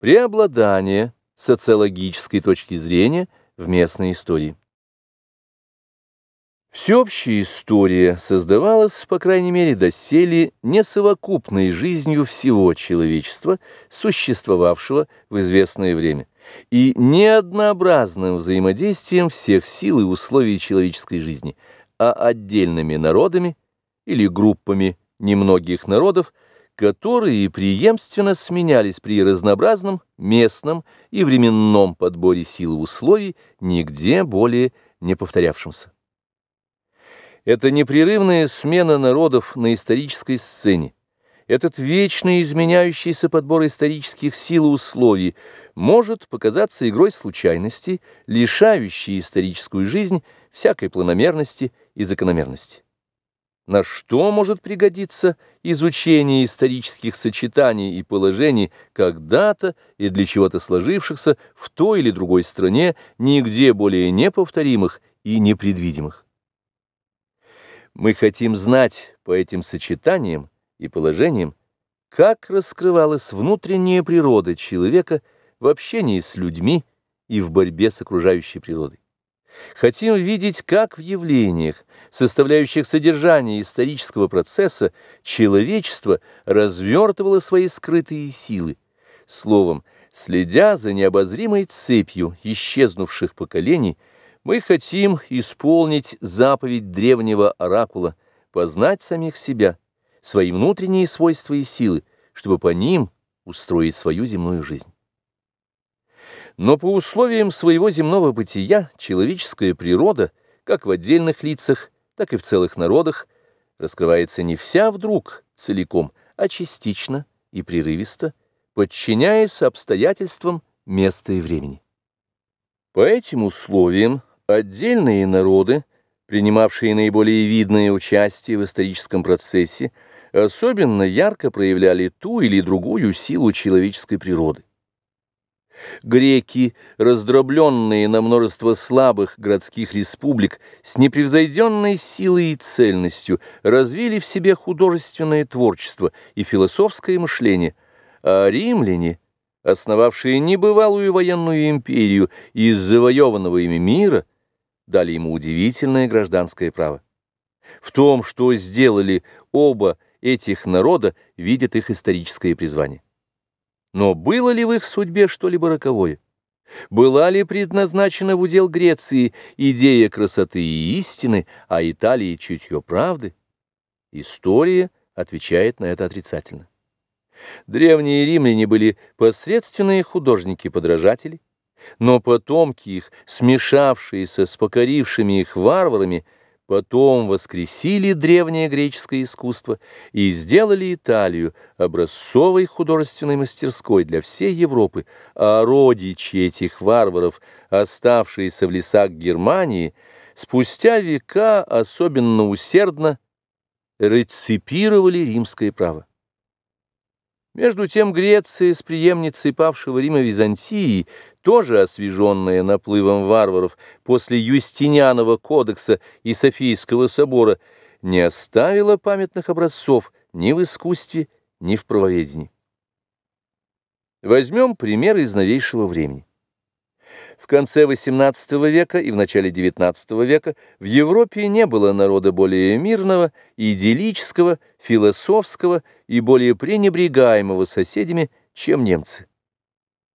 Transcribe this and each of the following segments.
Преобладание социологической точки зрения в местной истории. Всеобщая история создавалась, по крайней мере, доселе несовокупной жизнью всего человечества, существовавшего в известное время, и неоднообразным взаимодействием всех сил и условий человеческой жизни, а отдельными народами или группами немногих народов, которые преемственно сменялись при разнообразном местном и временном подборе сил условий, нигде более не повторявшимся. Эта непрерывная смена народов на исторической сцене, этот вечно изменяющийся подбор исторических сил и условий может показаться игрой случайности, лишающей историческую жизнь всякой планомерности и закономерности. На что может пригодиться изучение исторических сочетаний и положений когда-то и для чего-то сложившихся в той или другой стране, нигде более неповторимых и непредвидимых? Мы хотим знать по этим сочетаниям и положениям, как раскрывалась внутренняя природа человека в общении с людьми и в борьбе с окружающей природой. Хотим видеть, как в явлениях, составляющих содержание исторического процесса, человечество развертывало свои скрытые силы. Словом, следя за необозримой цепью исчезнувших поколений, мы хотим исполнить заповедь древнего оракула, познать самих себя, свои внутренние свойства и силы, чтобы по ним устроить свою земную жизнь. Но по условиям своего земного бытия человеческая природа, как в отдельных лицах, так и в целых народах, раскрывается не вся вдруг целиком, а частично и прерывисто, подчиняясь обстоятельствам места и времени. По этим условиям Отдельные народы, принимавшие наиболее видное участие в историческом процессе, особенно ярко проявляли ту или другую силу человеческой природы. Греки, раздробленные на множество слабых городских республик, с непревзойденной силой и цельностью развили в себе художественное творчество и философское мышление, а римляне, основавшие небывалую военную империю из завоеванного ими мира, дали ему удивительное гражданское право. В том, что сделали оба этих народа, видят их историческое призвание. Но было ли в их судьбе что-либо роковое? Была ли предназначена в удел Греции идея красоты и истины, а Италии чутье правды? История отвечает на это отрицательно. Древние римляне были посредственные художники-подражатели, но потомки их, смешавшиеся с покорившими их варварами, потом воскресили древнее греческое искусство и сделали Италию образцовой художественной мастерской для всей Европы, а родичи этих варваров, оставшиеся в лесах Германии, спустя века особенно усердно реципировали римское право. Между тем Греция с преемницей павшего Рима Византии, тоже освеженная наплывом варваров после Юстинианова кодекса и Софийского собора, не оставила памятных образцов ни в искусстве, ни в правоведении. Возьмем пример из новейшего времени. В конце XVIII века и в начале XIX века в Европе не было народа более мирного, идиллического, философского и более пренебрегаемого соседями, чем немцы.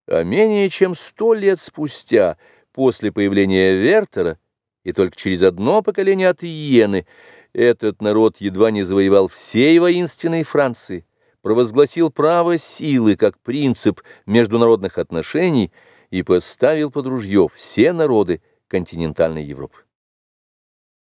А менее чем сто лет спустя, после появления Вертера, и только через одно поколение от Иены, этот народ едва не завоевал всей воинственной Франции, провозгласил право силы как принцип международных отношений – и поставил под ружье все народы континентальной Европы.